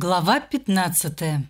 Глава 15.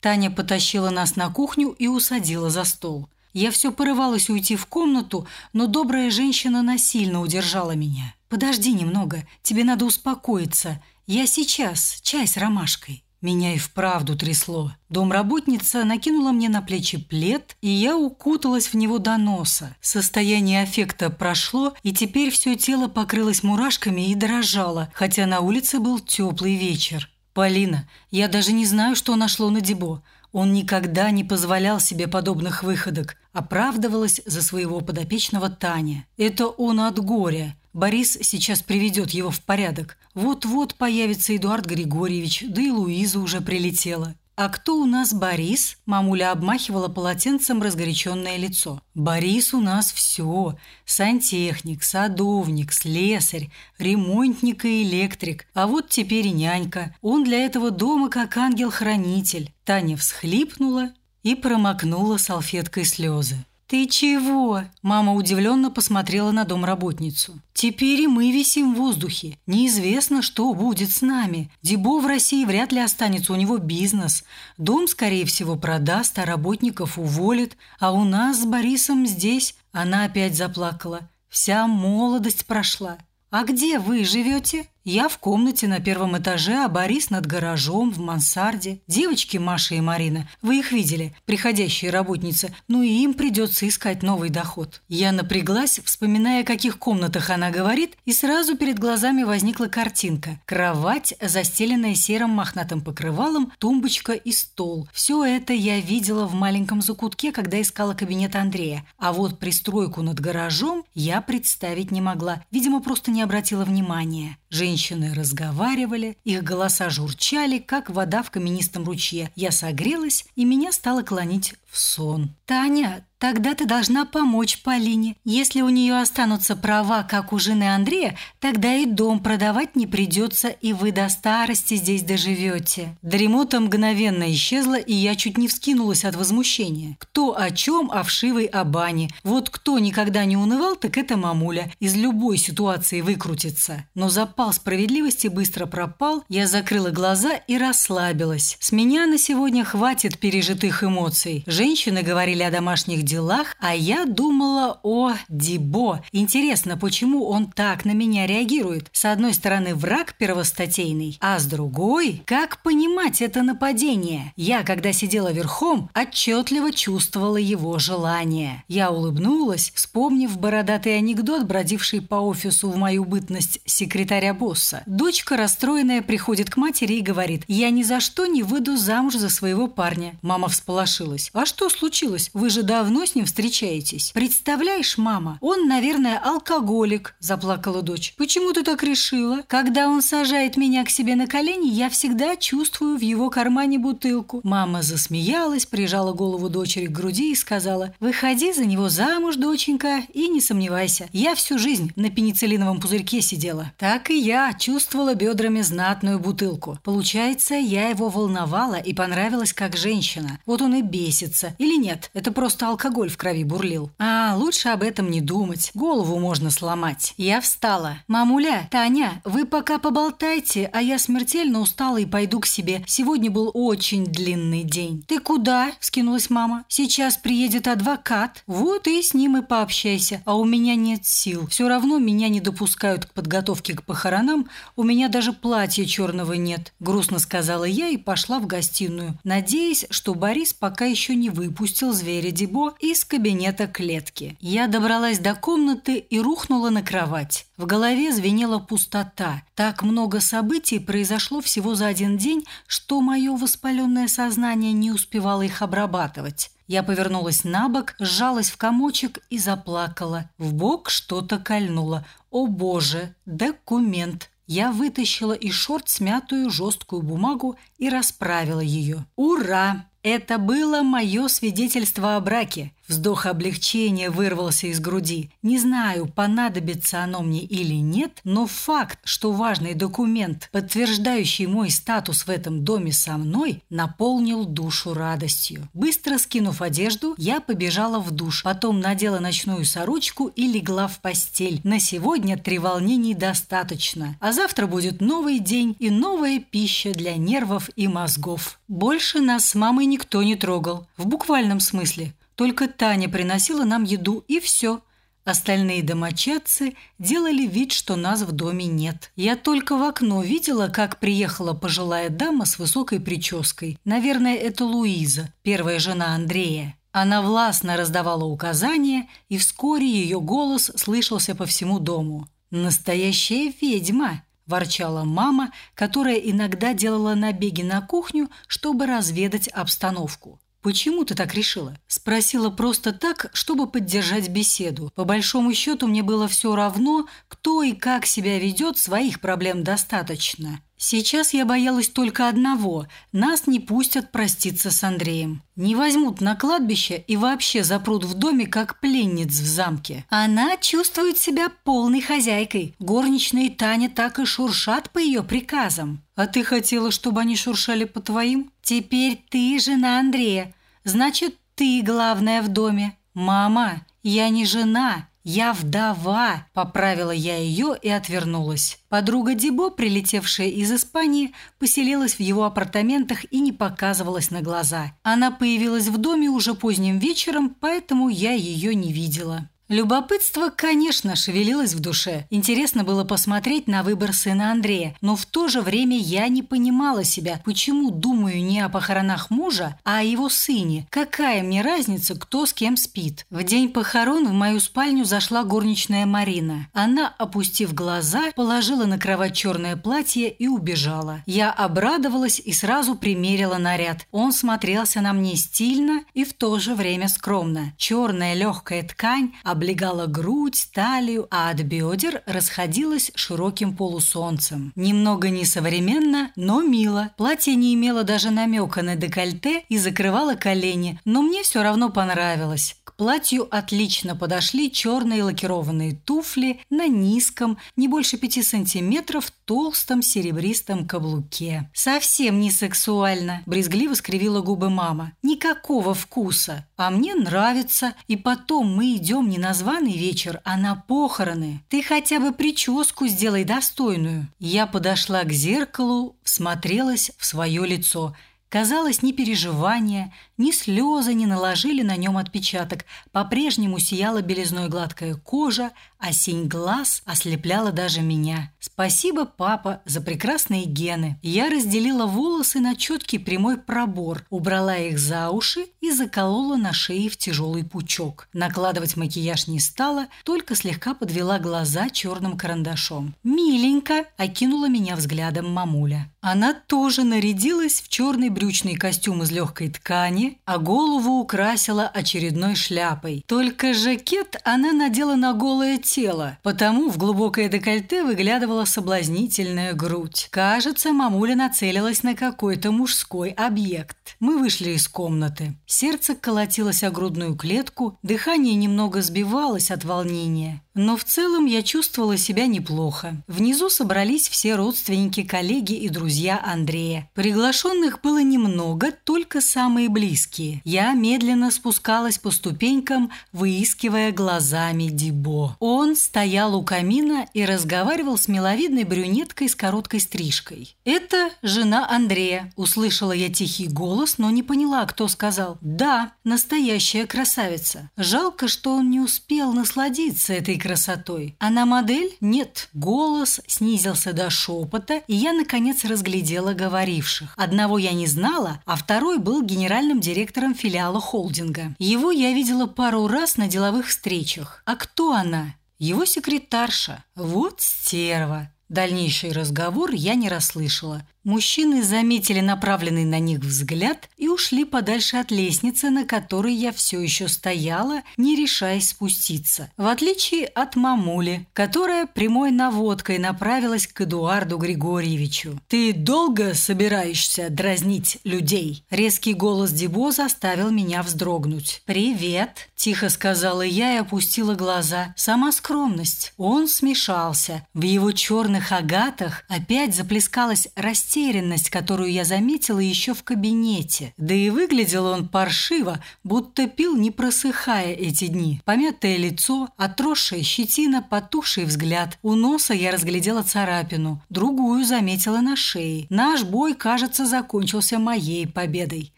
Таня потащила нас на кухню и усадила за стол. Я все порывалась уйти в комнату, но добрая женщина насильно удержала меня. «Подожди немного, тебе надо успокоиться. Я сейчас, чай с ромашкой». Меня и вправду трясло. Домработница накинула мне на плечи плед, и я укуталась в него до носа. Состояние аффекта прошло, и теперь все тело покрылось мурашками и дрожало, хотя на улице был теплый вечер. «Полина, я даже не знаю, что нашло на Дебо. Он никогда не позволял себе подобных выходок. Оправдывалась за своего подопечного Таня. Это он от горя. Борис сейчас приведет его в порядок. Вот-вот появится Эдуард Григорьевич, да и Луиза уже прилетела. «А кто у нас Борис?» Мамуля обмахивала полотенцем разгоряченное лицо. «Борис у нас все. Сантехник, садовник, слесарь, ремонтник и электрик. А вот теперь и нянька. Он для этого дома как ангел-хранитель». Таня всхлипнула и промокнула салфеткой слезы. «Ты чего?» Мама удивленно посмотрела на домработницу. «Теперь и мы висим в воздухе. Неизвестно, что будет с нами. Дебо в России вряд ли останется, у него бизнес. Дом, скорее всего, продаст, а работников уволит. А у нас с Борисом здесь...» Она опять заплакала. «Вся молодость прошла. А где вы живете?» Я в комнате на первом этаже, а Борис над гаражом, в мансарде. Девочки Маша и Марина, вы их видели, приходящие работницы, ну и им придется искать новый доход. Я напряглась, вспоминая, о каких комнатах она говорит, и сразу перед глазами возникла картинка. Кровать, застеленная серым мохнатым покрывалом, тумбочка и стол. Все это я видела в маленьком закутке, когда искала кабинет Андрея. А вот пристройку над гаражом я представить не могла. Видимо, просто не обратила внимания. Женщины разговаривали, их голоса журчали, как вода в каменистом ручье. Я согрелась, и меня стало клонить в сон. «Таня, тогда ты должна помочь Полине. Если у нее останутся права, как у жены Андрея, тогда и дом продавать не придется, и вы до старости здесь доживете». Дремота мгновенно исчезла, и я чуть не вскинулась от возмущения. Кто о чем, о вшивой о бане. Вот кто никогда не унывал, так это мамуля. Из любой ситуации выкрутится. Но запал справедливости быстро пропал, я закрыла глаза и расслабилась. С меня на сегодня хватит пережитых эмоций. Женщины говорили о домашних делах, а я думала о Дибо. Интересно, почему он так на меня реагирует? С одной стороны, враг первостатейный, а с другой, как понимать это нападение? Я, когда сидела верхом, отчетливо чувствовала его желание. Я улыбнулась, вспомнив бородатый анекдот, бродивший по офису в мою бытность секретаря босса. Дочка, расстроенная, приходит к матери и говорит, «Я ни за что не выйду замуж за своего парня». Мама всполошилась. «А что случилось? Вы же давно с ним встречаетесь. Представляешь, мама, он, наверное, алкоголик», – заплакала дочь. «Почему ты так решила? Когда он сажает меня к себе на колени, я всегда чувствую в его кармане бутылку». Мама засмеялась, прижала голову дочери к груди и сказала, «Выходи за него замуж, доченька, и не сомневайся. Я всю жизнь на пенициллиновом пузырьке сидела». Так и я чувствовала бедрами знатную бутылку. Получается, я его волновала и понравилась как женщина. Вот он и бесится находится. Или нет, это просто алкоголь в крови бурлил. А, лучше об этом не думать. Голову можно сломать. Я встала. «Мамуля, Таня, вы пока поболтайте, а я смертельно устала и пойду к себе. Сегодня был очень длинный день». «Ты куда?» – скинулась мама. «Сейчас приедет адвокат. Вот и с ним и пообщайся. А у меня нет сил. Все равно меня не допускают к подготовке к похоронам. У меня даже платья черного нет», – грустно сказала я и пошла в гостиную, надеясь, что Борис пока еще не выпустил зверя Дебо из кабинета клетки. Я добралась до комнаты и рухнула на кровать. В голове звенела пустота. Так много событий произошло всего за один день, что мое воспаленное сознание не успевало их обрабатывать. Я повернулась на бок, сжалась в комочек и заплакала. В бок что-то кольнуло. О боже, документ. Я вытащила из шорт смятую жесткую бумагу и расправила ее. Ура! Это было мое свидетельство о браке. Вздох облегчения вырвался из груди. Не знаю, понадобится оно мне или нет, но факт, что важный документ, подтверждающий мой статус в этом доме со мной, наполнил душу радостью. Быстро скинув одежду, я побежала в душ, потом надела ночную сорочку и легла в постель. На сегодня три волнений достаточно, а завтра будет новый день и новая пища для нервов и мозгов. Больше нас с мамой никто не трогал, в буквальном смысле. Только Таня приносила нам еду и все. Остальные домочадцы делали вид, что нас в доме нет. Я только в окно видела, как приехала пожилая дама с высокой прической. Наверное, это Луиза, первая жена Андрея. Она властно раздавала указания, и вскоре ее голос слышался по всему дому. «Настоящая ведьма!» – ворчала мама, которая иногда делала набеги на кухню, чтобы разведать обстановку. «Почему ты так решила?» Спросила просто так, чтобы поддержать беседу. По большому счету мне было все равно, кто и как себя ведет, своих проблем достаточно. Сейчас я боялась только одного – нас не пустят проститься с Андреем. Не возьмут на кладбище и вообще запрут в доме, как пленниц в замке. Она чувствует себя полной хозяйкой. Горничные Таня так и шуршат по ее приказам. А ты хотела, чтобы они шуршали по твоим? Теперь ты жена Андрея. Значит, ты главная в доме. Мама, я не жена, «Я вдова!» – поправила я ее и отвернулась. Подруга Дебо, прилетевшая из Испании, поселилась в его апартаментах и не показывалась на глаза. Она появилась в доме уже поздним вечером, поэтому я ее не видела. Любопытство, конечно, шевелилось в душе. Интересно было посмотреть на выбор сына Андрея, но в то же время я не понимала себя, почему думаю не о похоронах мужа, а о его сыне. Какая мне разница, кто с кем спит? В день похорон в мою спальню зашла горничная Марина. Она, опустив глаза, положила на кровать черное платье и убежала. Я обрадовалась и сразу примерила наряд. Он смотрелся на мне стильно и в то же время скромно. Черная легкая ткань – облегала грудь, талию, а от бедер расходилась широким полусолнцем. Немного несовременно, но мило. Платье не имело даже намека на декольте и закрывало колени, но мне все равно понравилось. Платью отлично подошли черные лакированные туфли на низком, не больше пяти сантиметров, толстом серебристом каблуке. «Совсем не сексуально», – брезгливо скривила губы мама. «Никакого вкуса. А мне нравится. И потом мы идем не на званый вечер, а на похороны. Ты хотя бы прическу сделай достойную». Я подошла к зеркалу, всмотрелась в свое лицо – Казалось, ни переживания, ни слезы не наложили на нем отпечаток. По-прежнему сияла белизной гладкая кожа, а синь глаз ослепляла даже меня. Спасибо, папа, за прекрасные гены. Я разделила волосы на четкий прямой пробор, убрала их за уши и заколола на шее в тяжелый пучок. Накладывать макияж не стала, только слегка подвела глаза черным карандашом. «Миленько!» – окинула меня взглядом мамуля. Она тоже нарядилась в черный брючный костюм из легкой ткани, а голову украсила очередной шляпой. Только жакет она надела на голое тело, потому в глубокое декольте выглядывала соблазнительная грудь. Кажется, мамуля нацелилась на какой-то мужской объект. Мы вышли из комнаты. Сердце колотилось о грудную клетку, дыхание немного сбивалось от волнения. Но в целом я чувствовала себя неплохо. Внизу собрались все родственники, коллеги и друзья Андрея. Приглашенных было немного, только самые близкие. Я медленно спускалась по ступенькам, выискивая глазами Дибо. Он стоял у камина и разговаривал с миловидной брюнеткой с короткой стрижкой. «Это жена Андрея», – услышала я тихий голос, но не поняла, кто сказал. «Да, настоящая красавица. Жалко, что он не успел насладиться этой красотой. Она модель? Нет. Голос снизился до шепота, и я, наконец, разглядела говоривших. Одного я не знала, а второй был генеральным директором филиала холдинга. Его я видела пару раз на деловых встречах. А кто она? Его секретарша. Вот стерва. Дальнейший разговор я не расслышала. Мужчины заметили направленный на них взгляд и ушли подальше от лестницы, на которой я все еще стояла, не решаясь спуститься. В отличие от мамули, которая прямой наводкой направилась к Эдуарду Григорьевичу. «Ты долго собираешься дразнить людей?» Резкий голос Дебо заставил меня вздрогнуть. «Привет!» – тихо сказала я и опустила глаза. Сама скромность. Он смешался. В его черных агатах опять заплескалась растерянность растерянность, которую я заметила еще в кабинете. Да и выглядел он паршиво, будто пил, не просыхая эти дни. Помятое лицо, отросшая щетина, потухший взгляд. У носа я разглядела царапину, другую заметила на шее. Наш бой, кажется, закончился моей победой.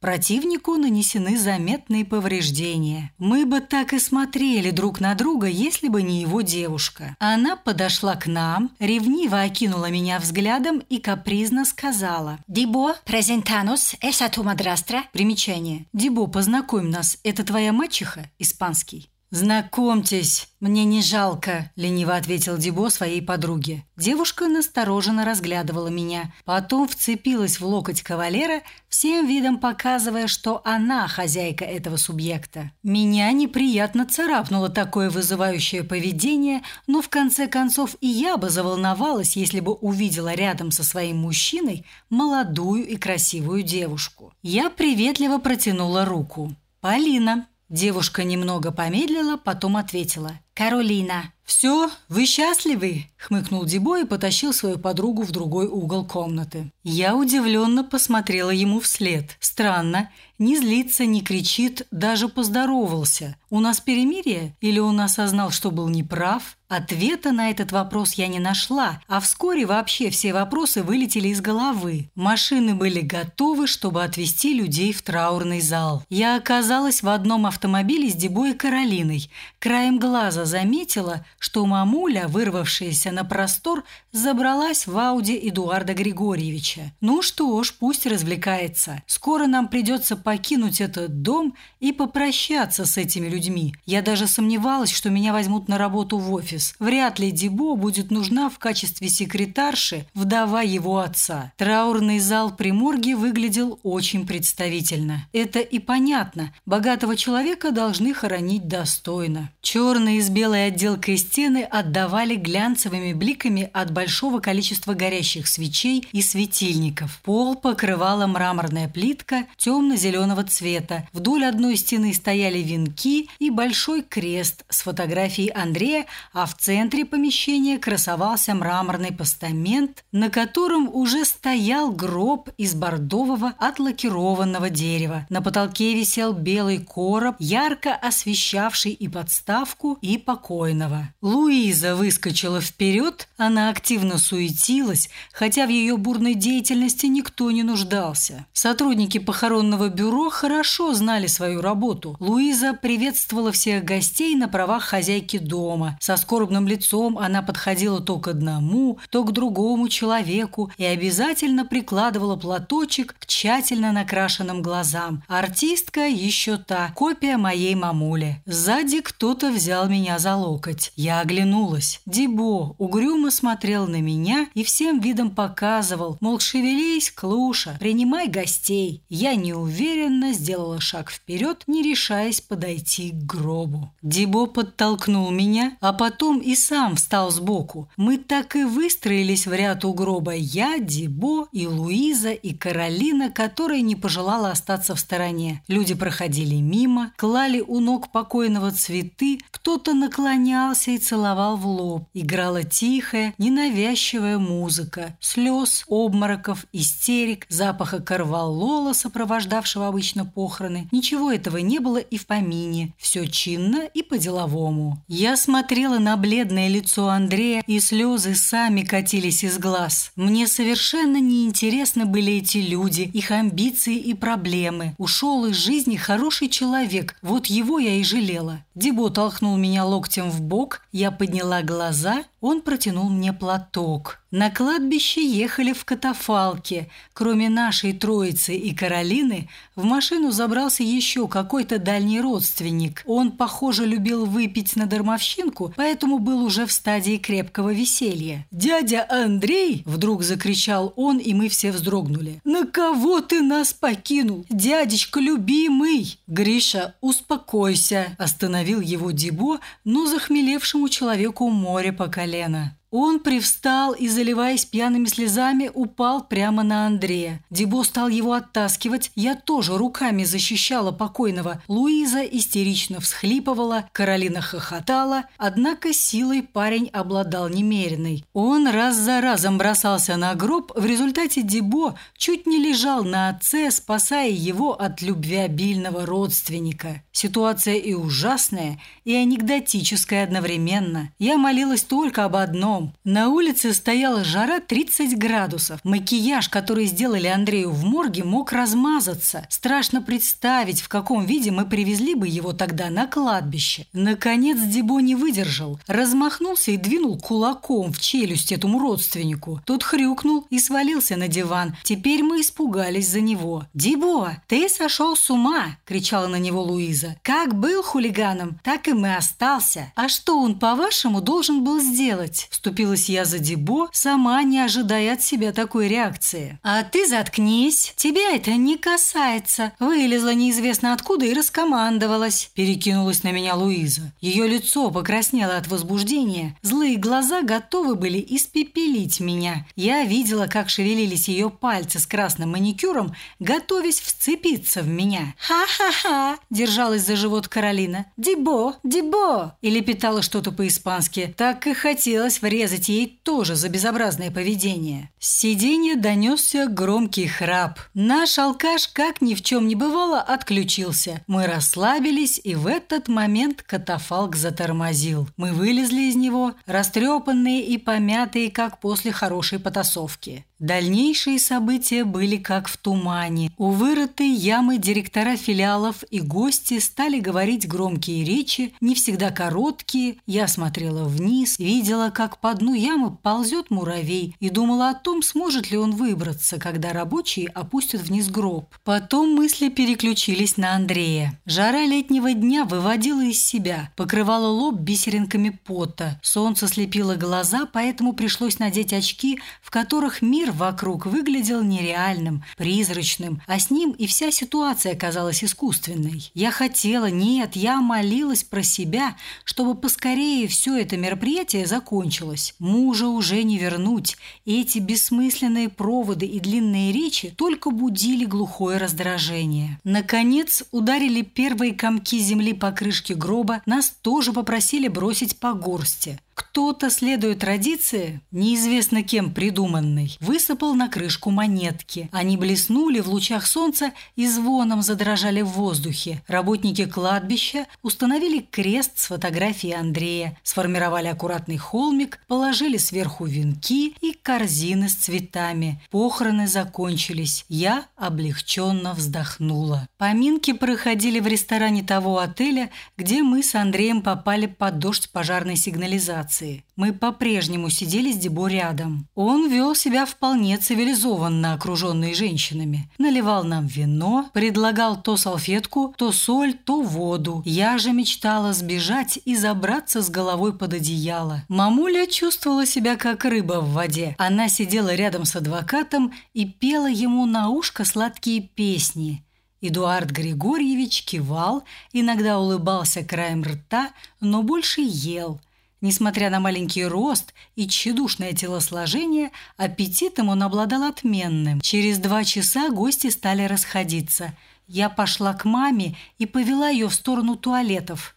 Противнику нанесены заметные повреждения. Мы бы так и смотрели друг на друга, если бы не его девушка. Она подошла к нам, ревниво окинула меня взглядом и капризно сказала. «Дибо, презентанус, эса ту мадрастра». Примечание. «Дибо, познакомь нас, это твоя мачеха?» Испанский. «Знакомьтесь, мне не жалко», – лениво ответил Дебо своей подруге. Девушка настороженно разглядывала меня, потом вцепилась в локоть кавалера, всем видом показывая, что она хозяйка этого субъекта. Меня неприятно царапнуло такое вызывающее поведение, но в конце концов и я бы заволновалась, если бы увидела рядом со своим мужчиной молодую и красивую девушку. Я приветливо протянула руку. «Полина», Девушка немного помедлила, потом ответила. «Каролина». «Все, вы счастливы?» – хмыкнул Дебо и потащил свою подругу в другой угол комнаты. Я удивленно посмотрела ему вслед. Странно, не злится, не кричит, даже поздоровался. У нас перемирие или он осознал, что был неправ? Ответа на этот вопрос я не нашла, а вскоре вообще все вопросы вылетели из головы. Машины были готовы, чтобы отвезти людей в траурный зал. Я оказалась в одном автомобиле с Дебо и Каролиной. Краем глаза заметила, что мамуля, вырвавшаяся на простор, забралась в Ауди Эдуарда Григорьевича. Ну что ж, пусть развлекается. Скоро нам придется покинуть этот дом и попрощаться с этими людьми. Я даже сомневалась, что меня возьмут на работу в офис. Вряд ли Дебо будет нужна в качестве секретарши вдова его отца. Траурный зал при морге выглядел очень представительно. Это и понятно. Богатого человека должны хоронить достойно. Черные с белой отделкой стены отдавали глянцевыми бликами от большого количества горящих свечей и светильников. Пол покрывала мраморная плитка темно-зеленого зеленого цвета. Вдоль одной стены стояли венки и большой крест с фотографией Андрея, а в центре помещения красовался мраморный постамент, на котором уже стоял гроб из бордового отлакированного дерева. На потолке висел белый короб, ярко освещавший и подставку, и покойного. Луиза выскочила вперед, она активно суетилась, хотя в ее бурной деятельности никто не нуждался. Сотрудники похоронного бюро хорошо знали свою работу. Луиза приветствовала всех гостей на правах хозяйки дома. Со скорбным лицом она подходила то к одному, то к другому человеку и обязательно прикладывала платочек к тщательно накрашенным глазам. Артистка еще та, копия моей мамули. Сзади кто-то взял меня за локоть. Я оглянулась. Дибо угрюмо смотрел на меня и всем видом показывал, мол, шевелись, Клуша, принимай гостей. Я не уверен, уверенно сделала шаг вперед, не решаясь подойти к гробу. Дибо подтолкнул меня, а потом и сам встал сбоку. Мы так и выстроились в ряд у гроба. Я, Дибо и Луиза и Каролина, которая не пожелала остаться в стороне. Люди проходили мимо, клали у ног покойного цветы, кто-то наклонялся и целовал в лоб. Играла тихая, ненавязчивая музыка. Слез, обмороков, истерик, запаха корвалола, сопровождавшего обычно похороны. Ничего этого не было и в помине. Все чинно и по-деловому. Я смотрела на бледное лицо Андрея, и слезы сами катились из глаз. Мне совершенно неинтересны были эти люди, их амбиции и проблемы. Ушел из жизни хороший человек, вот его я и жалела. Дебо толкнул меня локтем в бок, я подняла глаза, он протянул мне платок. На кладбище ехали в катафалке. Кроме нашей троицы и Каролины, в машину забрался еще какой-то дальний родственник. Он, похоже, любил выпить на дармовщинку, поэтому был уже в стадии крепкого веселья. «Дядя Андрей!» – вдруг закричал он, и мы все вздрогнули. «На кого ты нас покинул? Дядечка любимый!» «Гриша, успокойся!» – остановил его Дибо, но захмелевшему человеку море по колено. Он привстал и, заливаясь пьяными слезами, упал прямо на Андрея. Дебо стал его оттаскивать. Я тоже руками защищала покойного. Луиза истерично всхлипывала, Каролина хохотала. Однако силой парень обладал немеренной. Он раз за разом бросался на гроб. В результате Дебо чуть не лежал на отце, спасая его от любвеобильного родственника. Ситуация и ужасная, и анекдотическая одновременно. Я молилась только об одном днем. На улице стояла жара 30 градусов. Макияж, который сделали Андрею в морге, мог размазаться. Страшно представить, в каком виде мы привезли бы его тогда на кладбище. Наконец Дебо не выдержал. Размахнулся и двинул кулаком в челюсть этому родственнику. Тот хрюкнул и свалился на диван. Теперь мы испугались за него. «Дебо, ты сошел с ума!» – кричала на него Луиза. «Как был хулиганом, так и мы остался. А что он, по-вашему, должен был сделать?» Вступилась я за Дебо, сама не ожидая от себя такой реакции. «А ты заткнись! Тебя это не касается!» Вылезла неизвестно откуда и раскомандовалась. Перекинулась на меня Луиза. Ее лицо покраснело от возбуждения. Злые глаза готовы были испепелить меня. Я видела, как шевелились ее пальцы с красным маникюром, готовясь вцепиться в меня. «Ха-ха-ха!» – держалась за живот Каролина. «Дебо! Дебо!» – и лепетала что-то по-испански. Так и хотелось врезать врезать ей тоже за безобразное поведение. С сиденья донесся громкий храп. Наш алкаш, как ни в чем не бывало, отключился. Мы расслабились, и в этот момент катафалк затормозил. Мы вылезли из него, растрепанные и помятые, как после хорошей потасовки. Дальнейшие события были как в тумане. У вырытой ямы директора филиалов и гости стали говорить громкие речи, не всегда короткие. Я смотрела вниз, видела, как по дну ямы ползет муравей и думала о том, сможет ли он выбраться, когда рабочие опустят вниз гроб. Потом мысли переключились на Андрея. Жара летнего дня выводила из себя, покрывала лоб бисеринками пота. Солнце слепило глаза, поэтому пришлось надеть очки, в которых мир вокруг выглядел нереальным, призрачным, а с ним и вся ситуация казалась искусственной. Я хотела, нет, я молилась про себя, чтобы поскорее все это мероприятие закончилось. Мужа уже не вернуть. Эти бессмысленные проводы и длинные речи только будили глухое раздражение. Наконец ударили первые комки земли по крышке гроба, нас тоже попросили бросить по горсти. Кто-то, следуя традиции, неизвестно кем придуманной, высыпал на крышку монетки. Они блеснули в лучах солнца и звоном задрожали в воздухе. Работники кладбища установили крест с фотографией Андрея, сформировали аккуратный холмик, положили сверху венки и корзины с цветами. Похороны закончились. Я облегченно вздохнула. Поминки проходили в ресторане того отеля, где мы с Андреем попали под дождь пожарной сигнализации станции. Мы по-прежнему сидели с Дебо рядом. Он вел себя вполне цивилизованно, окруженный женщинами. Наливал нам вино, предлагал то салфетку, то соль, то воду. Я же мечтала сбежать и забраться с головой под одеяло. Мамуля чувствовала себя как рыба в воде. Она сидела рядом с адвокатом и пела ему на ушко сладкие песни. Эдуард Григорьевич кивал, иногда улыбался краем рта, но больше ел – Несмотря на маленький рост и тщедушное телосложение, аппетитом он обладал отменным. Через два часа гости стали расходиться. Я пошла к маме и повела ее в сторону туалетов.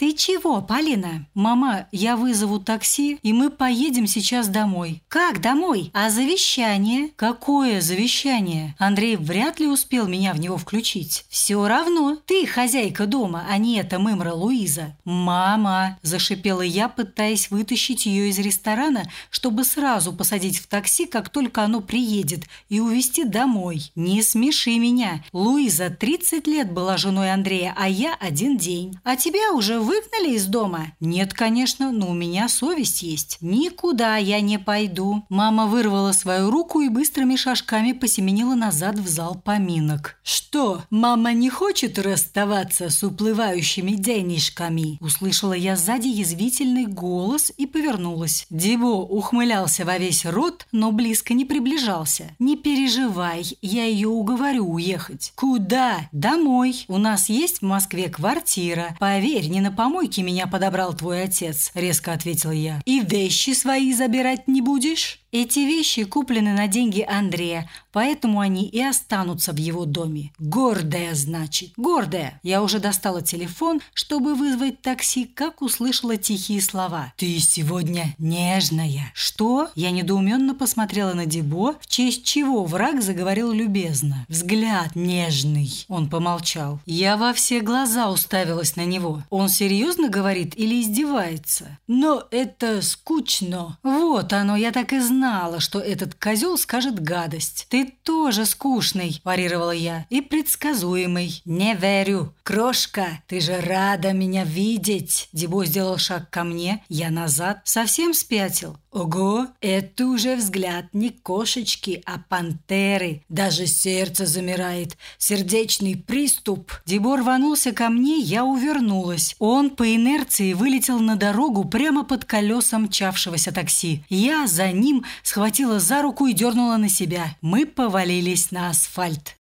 «Ты чего, Полина?» «Мама, я вызову такси, и мы поедем сейчас домой». «Как домой? А завещание?» «Какое завещание?» Андрей вряд ли успел меня в него включить. «Все равно. Ты хозяйка дома, а не эта мымра Луиза». «Мама!» – зашипела я, пытаясь вытащить ее из ресторана, чтобы сразу посадить в такси, как только оно приедет, и увезти домой. «Не смеши меня. Луиза 30 лет была женой Андрея, а я один день. А тебя уже выгнали из дома? Нет, конечно, но у меня совесть есть. Никуда я не пойду. Мама вырвала свою руку и быстрыми шажками посеменила назад в зал поминок. Что, мама не хочет расставаться с уплывающими денежками? Услышала я сзади язвительный голос и повернулась. Дибо ухмылялся во весь рот, но близко не приближался. Не переживай, я ее уговорю уехать. Куда? Домой. У нас есть в Москве квартира. Поверь, не на помойке меня подобрал твой отец, резко ответил я. И вещи свои забирать не будешь? Эти вещи куплены на деньги Андрея, поэтому они и останутся в его доме. Гордая, значит. Гордая. Я уже достала телефон, чтобы вызвать такси, как услышала тихие слова. «Ты сегодня нежная». «Что?» Я недоуменно посмотрела на Дебо, в честь чего враг заговорил любезно. «Взгляд нежный». Он помолчал. Я во все глаза уставилась на него. Он серьезно говорит или издевается? Но это скучно. Вот оно, я так и знала знала, что этот козел скажет гадость. Ты тоже скучный, парировала я, и предсказуемый. Не верю. Крошка, ты же рада меня видеть. Дебо сделал шаг ко мне, я назад, совсем спятил. Ого, это уже взгляд не кошечки, а пантеры. Даже сердце замирает. Сердечный приступ. Дебор рванулся ко мне, я увернулась. Он по инерции вылетел на дорогу прямо под колесом мчавшегося такси. Я за ним схватила за руку и дернула на себя. Мы повалились на асфальт.